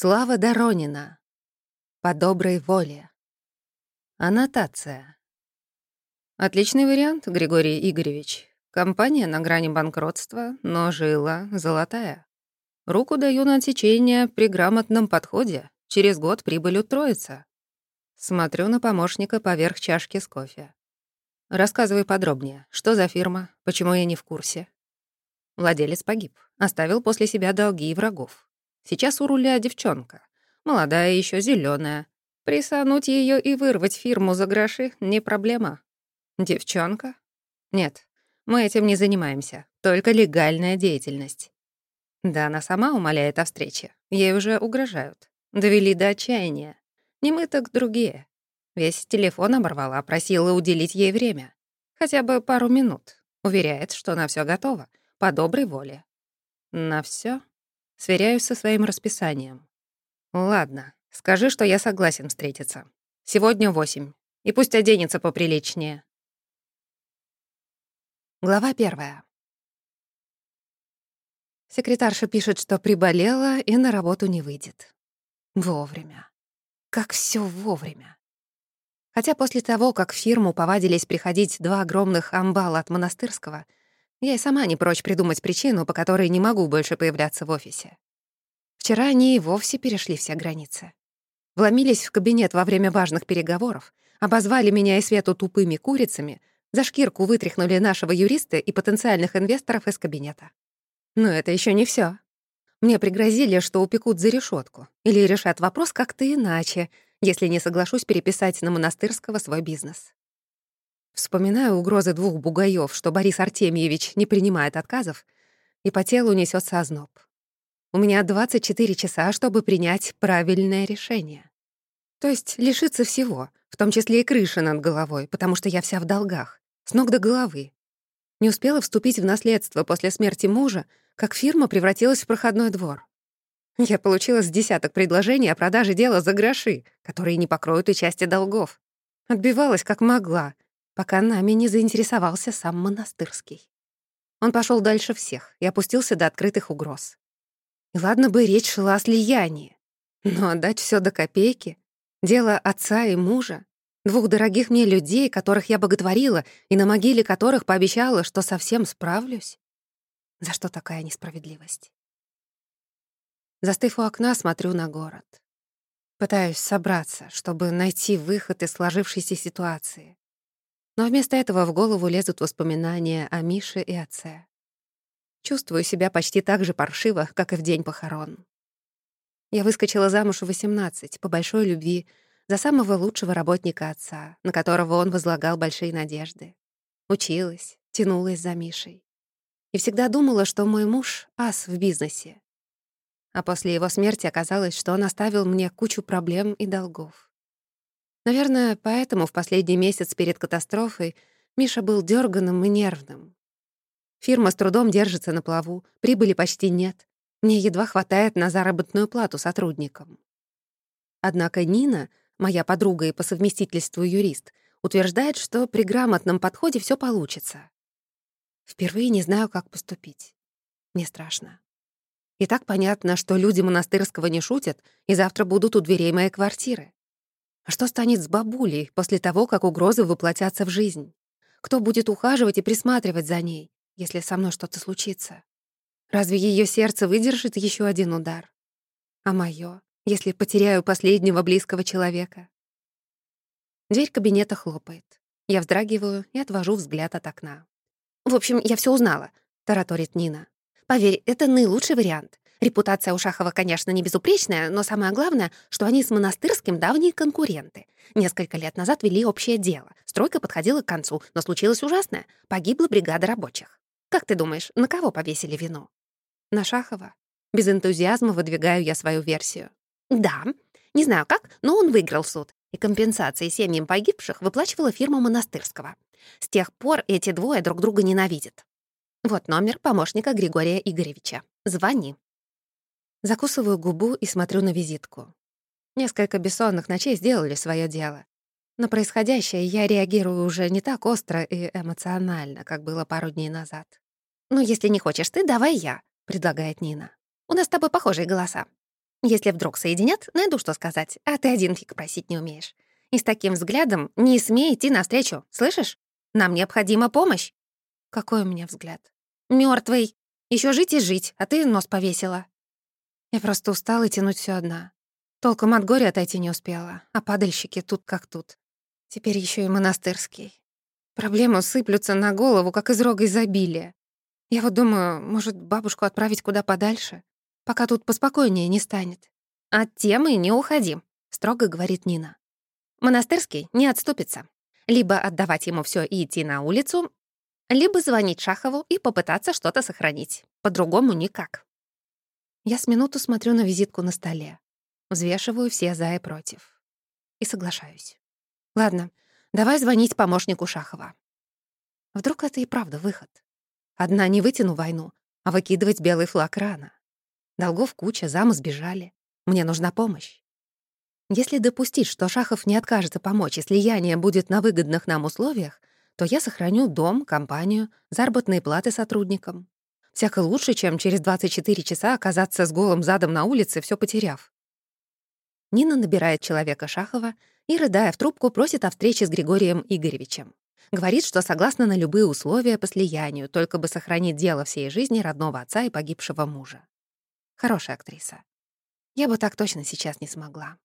Слава Доронина. По доброй воле. Аннотация. Отличный вариант, Григорий Игоревич. Компания на грани банкротства, но жила золотая. Руку даю на отсечение при грамотном подходе. Через год прибыль утроится. Смотрю на помощника поверх чашки с кофе. Рассказывай подробнее, что за фирма, почему я не в курсе. Владелец погиб, оставил после себя долги и врагов. Сейчас у руля девчонка, молодая еще зеленая. Присануть ее и вырвать фирму за гроши — не проблема. Девчонка? Нет, мы этим не занимаемся, только легальная деятельность. Да она сама умоляет о встрече, ей уже угрожают. Довели до отчаяния. Не мы, так другие. Весь телефон оборвала, просила уделить ей время. Хотя бы пару минут. Уверяет, что на все готово, по доброй воле. На все Сверяюсь со своим расписанием. Ладно, скажи, что я согласен встретиться. Сегодня восемь. И пусть оденется поприличнее. Глава первая. Секретарша пишет, что приболела и на работу не выйдет. Вовремя. Как все вовремя. Хотя после того, как в фирму повадились приходить два огромных амбала от монастырского, я и сама не прочь придумать причину, по которой не могу больше появляться в офисе. Вчера они и вовсе перешли все границы. Вломились в кабинет во время важных переговоров, обозвали меня и Свету тупыми курицами, за шкирку вытряхнули нашего юриста и потенциальных инвесторов из кабинета. Но это еще не все. Мне пригрозили, что упекут за решетку или решат вопрос как-то иначе, если не соглашусь переписать на монастырского свой бизнес. Вспоминаю угрозы двух бугаев, что Борис Артемьевич не принимает отказов, и по телу несется озноб. У меня 24 часа, чтобы принять правильное решение. То есть лишиться всего, в том числе и крыши над головой, потому что я вся в долгах, с ног до головы. Не успела вступить в наследство после смерти мужа, как фирма превратилась в проходной двор. Я получила с десяток предложений о продаже дела за гроши, которые не покроют и части долгов. Отбивалась как могла, пока нами не заинтересовался сам монастырский. Он пошел дальше всех и опустился до открытых угроз. И ладно бы речь шла о слиянии, но отдать все до копейки — дело отца и мужа, двух дорогих мне людей, которых я боготворила и на могиле которых пообещала, что совсем справлюсь. За что такая несправедливость? Застыв у окна, смотрю на город. Пытаюсь собраться, чтобы найти выход из сложившейся ситуации. Но вместо этого в голову лезут воспоминания о Мише и отце. Чувствую себя почти так же паршиво, как и в день похорон. Я выскочила замуж в 18 по большой любви за самого лучшего работника отца, на которого он возлагал большие надежды. Училась, тянулась за Мишей. И всегда думала, что мой муж — ас в бизнесе. А после его смерти оказалось, что он оставил мне кучу проблем и долгов. Наверное, поэтому в последний месяц перед катастрофой Миша был дерганым и нервным. Фирма с трудом держится на плаву, прибыли почти нет. Мне едва хватает на заработную плату сотрудникам. Однако Нина, моя подруга и по совместительству юрист, утверждает, что при грамотном подходе все получится. Впервые не знаю, как поступить. Мне страшно. И так понятно, что люди монастырского не шутят и завтра будут у дверей моей квартиры. А что станет с бабулей после того, как угрозы воплотятся в жизнь? Кто будет ухаживать и присматривать за ней, если со мной что-то случится? Разве ее сердце выдержит еще один удар? А мое, если потеряю последнего близкого человека? Дверь кабинета хлопает. Я вздрагиваю и отвожу взгляд от окна. «В общем, я все узнала», — тараторит Нина. «Поверь, это наилучший вариант. Репутация у Шахова, конечно, не безупречная, но самое главное, что они с монастырским давние конкуренты. Несколько лет назад вели общее дело. Стройка подходила к концу, но случилось ужасное. Погибла бригада рабочих. Как ты думаешь, на кого повесили вину? На Шахова. Без энтузиазма выдвигаю я свою версию. Да, не знаю как, но он выиграл суд, и компенсации семьям погибших выплачивала фирма Монастырского. С тех пор эти двое друг друга ненавидят. Вот номер помощника Григория Игоревича. Звони. Закусываю губу и смотрю на визитку. Несколько бессонных ночей сделали свое дело. На происходящее я реагирую уже не так остро и эмоционально, как было пару дней назад. «Ну, если не хочешь ты, давай я», — предлагает Нина. «У нас с тобой похожие голоса». Если вдруг соединят, найду что сказать, а ты один фиг просить не умеешь. И с таким взглядом не смей идти навстречу, слышишь? Нам необходима помощь. Какой у меня взгляд? Мёртвый. Еще жить и жить, а ты нос повесила. Я просто устала тянуть все одна. Толком от горя отойти не успела, а падальщики тут как тут. Теперь еще и монастырский. Проблемы сыплются на голову, как из рога изобилия. Я вот думаю, может, бабушку отправить куда подальше, пока тут поспокойнее не станет. От темы не уходим, строго говорит Нина. Монастырский не отступится. Либо отдавать ему все и идти на улицу, либо звонить Шахову и попытаться что-то сохранить. По-другому никак. Я с минуту смотрю на визитку на столе, взвешиваю все за и против. И соглашаюсь. Ладно, давай звонить помощнику Шахова. Вдруг это и правда выход. Одна не вытяну войну, а выкидывать белый флаг рано. Долгов куча, замы сбежали. Мне нужна помощь. Если допустить, что Шахов не откажется помочь, и слияние будет на выгодных нам условиях, то я сохраню дом, компанию, заработные платы сотрудникам. Всяко лучше, чем через 24 часа оказаться с голым задом на улице, все потеряв. Нина набирает человека Шахова и, рыдая в трубку, просит о встрече с Григорием Игоревичем. Говорит, что согласна на любые условия по слиянию, только бы сохранить дело всей жизни родного отца и погибшего мужа. Хорошая актриса. Я бы так точно сейчас не смогла.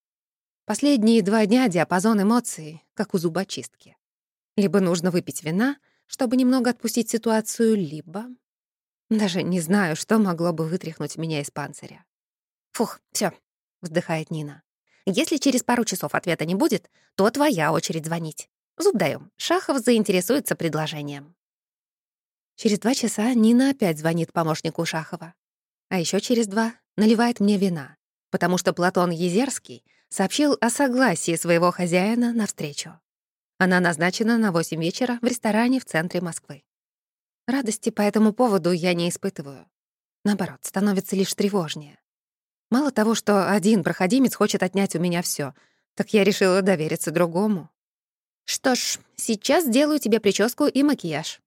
Последние два дня диапазон эмоций, как у зубочистки. Либо нужно выпить вина, чтобы немного отпустить ситуацию, либо... Даже не знаю, что могло бы вытряхнуть меня из панциря. «Фух, все, вздыхает Нина. «Если через пару часов ответа не будет, то твоя очередь звонить. Зуб даем. Шахов заинтересуется предложением». Через два часа Нина опять звонит помощнику Шахова. А еще через два наливает мне вина, потому что Платон Езерский сообщил о согласии своего хозяина на встречу. Она назначена на 8 вечера в ресторане в центре Москвы. Радости по этому поводу я не испытываю. Наоборот, становится лишь тревожнее. Мало того, что один проходимец хочет отнять у меня все, так я решила довериться другому. Что ж, сейчас сделаю тебе прическу и макияж.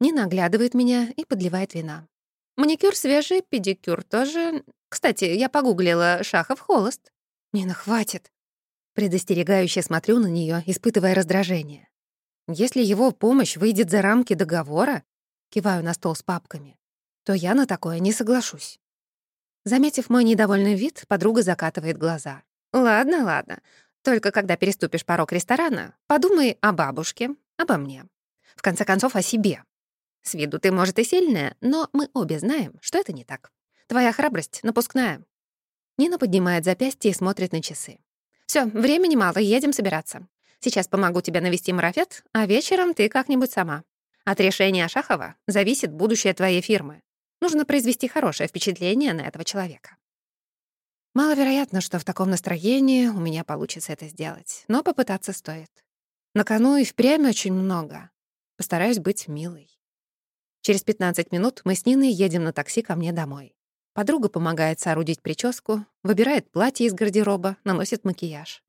Нина оглядывает меня и подливает вина. Маникюр свежий, педикюр тоже. Кстати, я погуглила Шахов холост. «Нина, хватит!» Предостерегающе смотрю на нее, испытывая раздражение. Если его помощь выйдет за рамки договора, киваю на стол с папками, то я на такое не соглашусь. Заметив мой недовольный вид, подруга закатывает глаза. «Ладно, ладно. Только когда переступишь порог ресторана, подумай о бабушке, обо мне. В конце концов, о себе. С виду ты, может, и сильная, но мы обе знаем, что это не так. Твоя храбрость напускная. Нина поднимает запястье и смотрит на часы. Все, времени мало, едем собираться. Сейчас помогу тебе навести марафет, а вечером ты как-нибудь сама. От решения Шахова зависит будущее твоей фирмы. Нужно произвести хорошее впечатление на этого человека. Маловероятно, что в таком настроении у меня получится это сделать, но попытаться стоит. На кону и впрямь очень много. Постараюсь быть милой. Через 15 минут мы с Ниной едем на такси ко мне домой. Подруга помогает соорудить прическу, выбирает платье из гардероба, наносит макияж.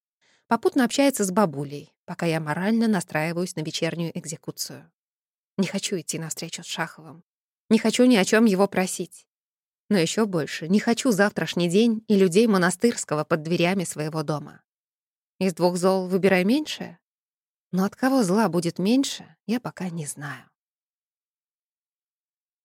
Попутно общается с бабулей, пока я морально настраиваюсь на вечернюю экзекуцию. Не хочу идти навстречу с Шаховым. Не хочу ни о чем его просить. Но еще больше не хочу завтрашний день и людей монастырского под дверями своего дома. Из двух зол выбирай меньшее. Но от кого зла будет меньше, я пока не знаю.